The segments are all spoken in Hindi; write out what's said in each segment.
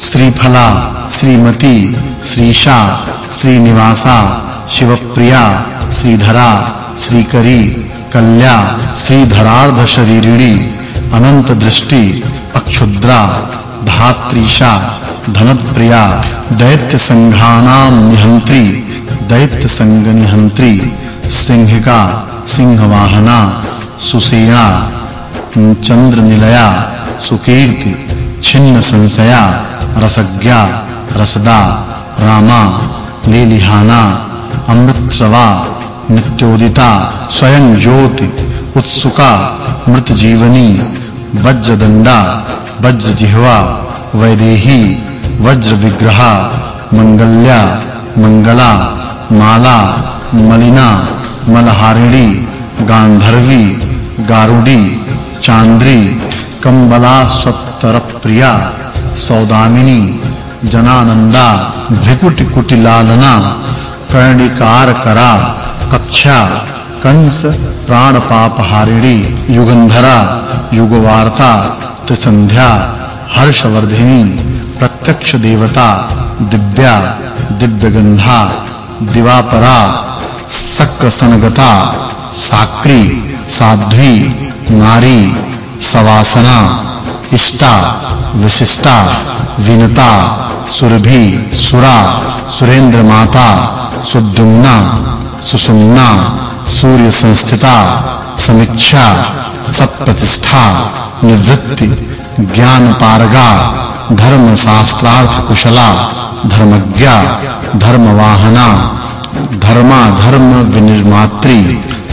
श्रीफला, श्रीमती, श्रीशा, श्रीनिवासा, शिवप्रिया, श्रीधरा, श्रीकरी कल्या श्रीधरार्ध शरीरिणी अनंत दृष्टि अक्षुद्रा, धात्रीशा, धनप्रिया दैत्य संघानाम निहंत्री दैत्य संग निहंत्री सिंहिका, सिंहवाहना, सुसेना चंद्र निलया सुकीर्ति छिन्न संशया रसज्ञा, रसदा, रामा लीलिहाना अमृतस्रवा नित्योदिता, स्वयं ज्योति, उत्सुका मृत जीवनी वज्रदंडा वज्र जिह्वा वैदेही वज्र विग्रहा मंगल्या, मंगला, माला, मलिना, मलहारिणी, गांधर्वी, गारुडी, चांद्री कंबला स्वतर प्रिया सौदामिनी, जनानंदा भ्रिकुट कुटिलालना कर्णिकार करा कक्षा, कंस प्राण पाप हारिणी युगंधरा, युगवार्ता, त्रिसंध्या, हर्षवर्धिनी प्रत्यक्ष देवता दिव्या, दिव्यगंधा, दिवापरा सक्रसनगता साक्री, साध्वी, नारी, सवासना, इष्टा विशिष्टा, विनता, सुरभि, सुरा, सुरेंद्र माता, सुद्युम्ना, सुषुम्ना सूर्य संस्थिता समीक्षा, सत्प्रतिष्ठा, निवृत्ति ज्ञान पारगा धर्म शास्त्रार्थ कुशला धर्मज्ञा, धर्मवाहना धर्मा धर्म विनिर्मात्री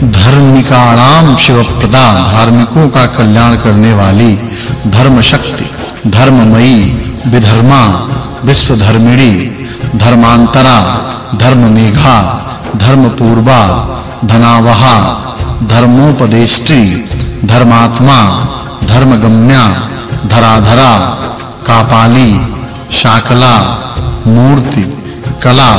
धर्मिकाणाम शिवप्रदा, धार्मिकों का कल्याण करने वाली धर्म शक्ति धर्ममयी, विधर्मा, विश्वधर्मिणी, धर्मांतरा धर्म मेघा धर्म पूर्वा धनावहा, धर्मोपदेष्टि, धर्मात्मा, धर्मगम्या, धराधरा, कापाली, शाकला, मूर्ति, कला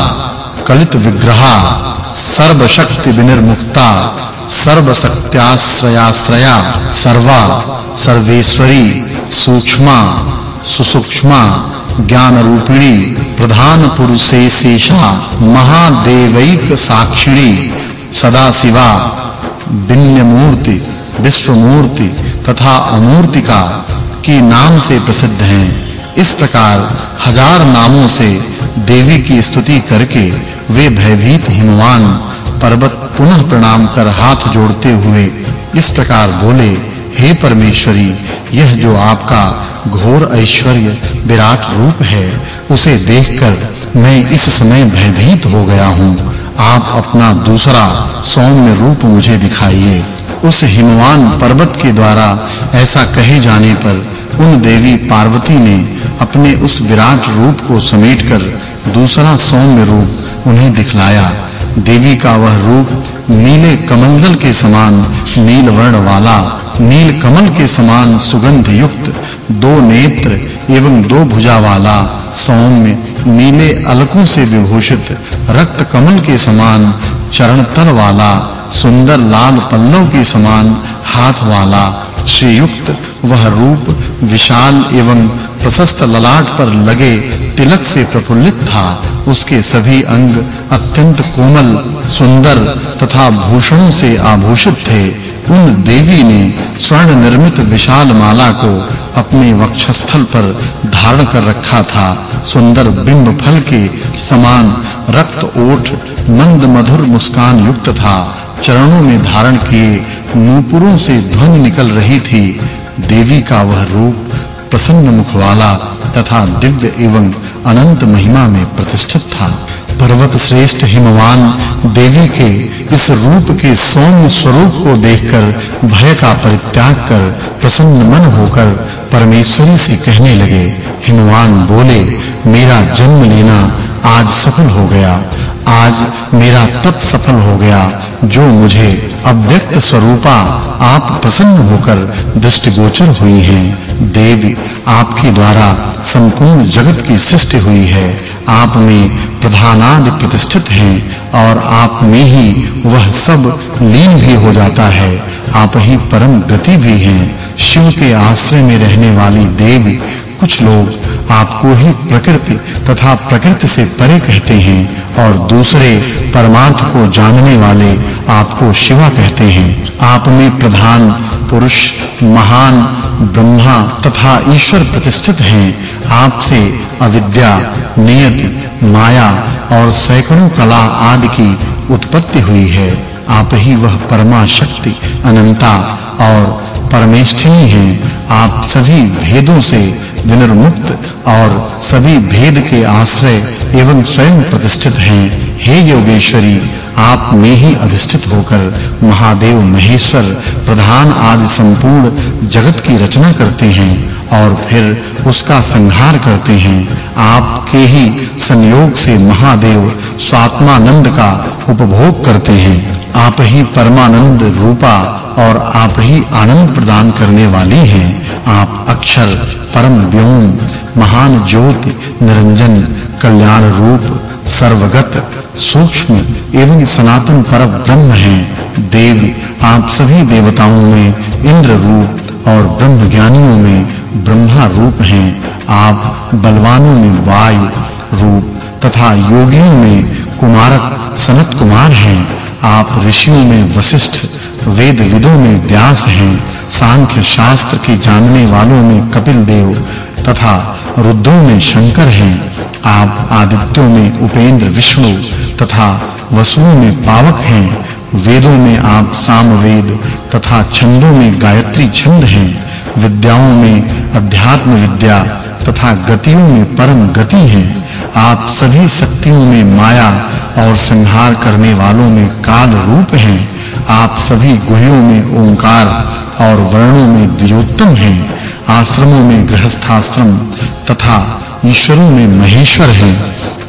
कलित विग्रहा सर्वशक्ति विनिर्मुक्ता सर्वशक्त्याश्रयाश्रया, सर्वा, सर्वेश्वरी सूक्ष्मा, सुसूक्ष्मा ज्ञान रूपिणी प्रधान पुरुषेशेषा, महादेवैक साक्षिणी सदा शिवा विन्य मूर्ति विश्व मूर्ति तथा अमूर्तिका की नाम से प्रसिद्ध हैं। इस प्रकार हज़ार नामों से देवी की स्तुति करके वे भयभीत हिमवान पर्वत पुनः प्रणाम कर हाथ जोड़ते हुए इस प्रकार बोले हे परमेश्वरी, यह जो आपका घोर ऐश्वर्य विराट रूप है, उसे देखकर मैं इस समय भयभीत हो गया हूँ। आप अपना दूसरा सौम्य रूप मुझे दिखाइए। उस हिमवान पर्वत के द्वारा ऐसा कहे जाने पर उन देवी पार्वती ने अपने उस विराट रूप को समेटकर दूसरा सौम्य रूप उन्हें दिखलाया। देवी का वह रूप नीले कमंडल के समान नील वर्ण वाला नील कमल के समान सुगंध युक्त दो नेत्र एवं दो भुजा वाला सौम्य, नीले अलकों से विभूषित रक्त कमल के समान चरण तल वाला, सुंदर लाल पल्लव के समान हाथ वाला, श्रीयुक्त वह रूप विशाल एवं प्रशस्त ललाट पर लगे तिलक से प्रफुल्लित था। उसके सभी अंग अत्यंत कोमल, सुंदर तथा भूषणों से आभूषित थे। उन देवी ने निर्मित विशाल माला को अपने वक्षस्थल पर धारण कर रखा था। सुंदर बिंब फल के समान रक्त ओठ मंद मधुर मुस्कान युक्त था। चरणों में धारण किए नूपुरों से ध्वनि निकल रही थी। देवी का वह रूप, प्रसन्न मुख वाला तथा दिव्य एवं अनंत महिमा में प्रतिष्ठित था। पर्वत श्रेष्ठ हिमवान देवी के इस रूप के सौम्य स्वरूप को देखकर भय का परित्याग कर प्रसन्न मन होकर परमेश्वरी से कहने लगे, हिमवान, बोले, मेरा जन्म लेना आज सफल हो गया। आज मेरा तप सफल हो गया, जो मुझे अव्यक्त स्वरूपा आप प्रसन्न होकर दृष्टिगोचर हुई हैं। देवी, आपके द्वारा संपूर्ण जगत की सृष्टि हुई है। आप में प्रधानादि प्रतिष्ठित हैं और आप में ही वह सब लीन भी हो जाता है। आप ही परम गति भी हैं। शिव के आश्रय में रहने वाली देवी कुछ लोग आपको ही प्रकृति तथा प्रकृति से परे कहते हैं और दूसरे परमार्थ को जानने वाले आपको शिवा कहते हैं। आप में प्रधान, पुरुष, महान, ब्रह्मा तथा ईश्वर प्रतिष्ठित हैं। आपसे अविद्या, नियति, माया और सैकड़ों कला आदि की उत्पत्ति हुई है। आप ही वह परमा शक्ति, अनंता और परमेष्ठिनी हैं। आप सभी भेदों से विनिर्मुक्त और सभी भेद के आश्रय एवं स्वयं प्रतिष्ठित हैं। हे योगेश्वरी, आप में ही अधिष्ठित होकर महादेव महेश्वर प्रधान आदि संपूर्ण जगत की रचना करते हैं और फिर उसका संहार करते हैं। आपके ही संयोग से महादेव स्वात्मानंद का उपभोग करते हैं। आप ही परमानंद रूपा और आप ही आनंद प्रदान करने वाली हैं। आप अक्षर, परम व्योम, महान ज्योति, निरंजन, कल्याण रूप, सर्वगत, सूक्ष्म एवं सनातन पर ब्रह्म हैं। देव, आप सभी देवताओं में इंद्र रूप और ब्रह्म ज्ञानियों में ब्रह्मा रूप हैं। आप बलवानों में वायु रूप तथा योगियों में कुमारक सनत कुमार हैं। आप ऋषियों में वशिष्ठ वेद विदों में व्यास हैं। सांख्य शास्त्र की जानने वालों में कपिल देव तथा रुद्रों में शंकर हैं। आप आदित्यों में उपेंद्र विष्णु तथा वसुओं में पावक हैं। वेदों में आप सामवेद तथा छंदों में गायत्री छंद हैं, विद्याओं में अध्यात्म विद्या तथा गतियों में परम गति हैं। आप सभी शक्तियों में माया और संहार करने वालों में काल रूप हैं। आप सभी गुह्यों में ओंकार और वर्णों में द्योतम हैं। आश्रमों में गृहस्थाश्रम तथा ईश्वरों में महेश्वर है।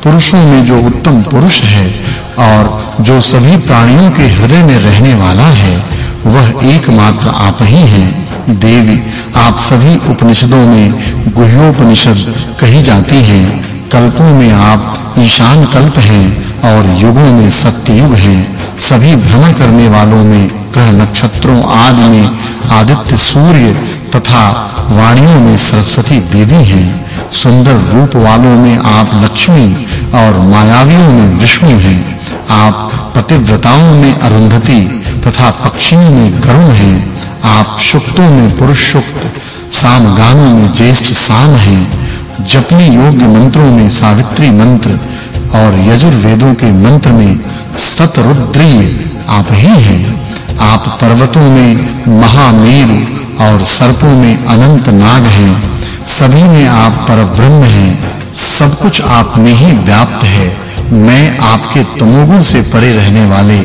पुरुषों में जो उत्तम पुरुष है और जो सभी प्राणियों के हृदय में रहने वाला है, वह एकमात्र आप ही हैं। देवी, आप सभी उपनिषदों में गुह्योपनिषद कही जाती हैं। कल्पों में आप ईशान कल्प हैं और युगों में सत्ययुग हैं। सभी भ्रमण करने वालों में, ग्रह नक्षत्रों आदि में आदित्य सूर्य तथा वाणियों में सरस्वती देवी हैं। सुंदर रूप वालों में आप लक्ष्मी और मायावियों में विष्णु हैं। आप पतिव्रताओं में अरुंधति तथा पक्षियों में गरुण हैं। आप शुक्तों में पुरुष शुक्त सामगानों में ज्येष्ठ साम हैं। जपने योग्य मंत्रों में सावित्री मंत्र और यजुर्वेदों के मंत्र में सतरुद्रीय आप ही हैं। आप पर्वतों में महामेरु और सर्पों में अनंत नाग हैं। सभी में आप परब्रह्म हैं। सब कुछ आप में ही व्याप्त है। मैं आपके तमोगुण से परे रहने वाले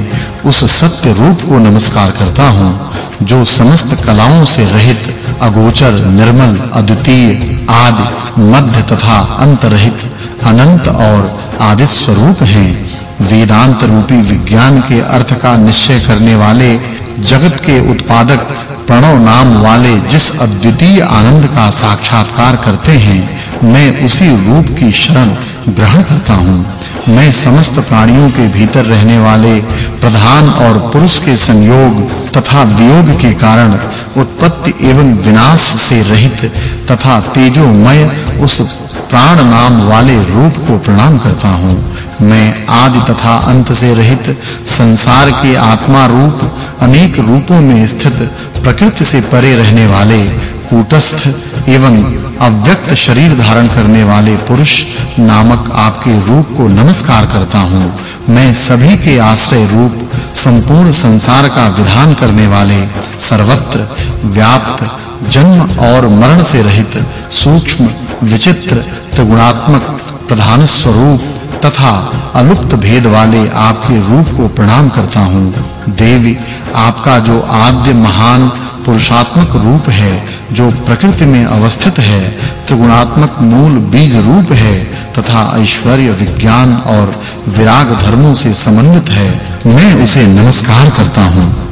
उस सत्य रूप को नमस्कार करता हूँ, जो समस्त कलाओं से रहित, अगोचर, निर्मल, अद्वितीय, आदि, मध्य तथा अंत रहित अनंत और आदि स्वरूप हैं। वेदांत रूपी विज्ञान के अर्थ का निश्चय करने वाले, जगत के उत्पादक, प्रणव नाम वाले जिस अद्वितीय आनंद का साक्षात्कार करते हैं मैं उसी रूप की शरण ग्रहण करता हूँ। मैं समस्त प्राणियों के भीतर रहने वाले प्रधान और पुरुष के संयोग तथा वियोग के कारण उत्पत्ति एवं विनाश से रहित तथा तेजोमय उस प्राण नाम वाले रूप को प्रणाम करता हूँ। मैं आदि तथा अंत से रहित संसार के आत्मा रूप अनेक रूपों में स्थित प्रकृति से परे रहने वाले कूटस्थ एवं अव्यक्त शरीर धारण करने वाले पुरुष नामक आपके रूप को नमस्कार करता हूँ। मैं सभी के आश्रय रूप, संपूर्ण संसार का विधान करने वाले, सर्वत्र व्याप्त, जन्म और मरण से रहित, सूक्ष्म, विचित्र, त्रिगुणात्मक, प्रधान स्वरूप तथा अलुप्त भेद वाले आपके रूप को प्रणाम करता हूँ। देवी, आपका जो आद्य महान पुरुषात्मक रूप है जो प्रकृति में अवस्थित है, त्रिगुणात्मक मूल बीज रूप है, तथा ऐश्वर्य विज्ञान और विराग धर्मों से संबंधित है, मैं उसे नमस्कार करता हूँ।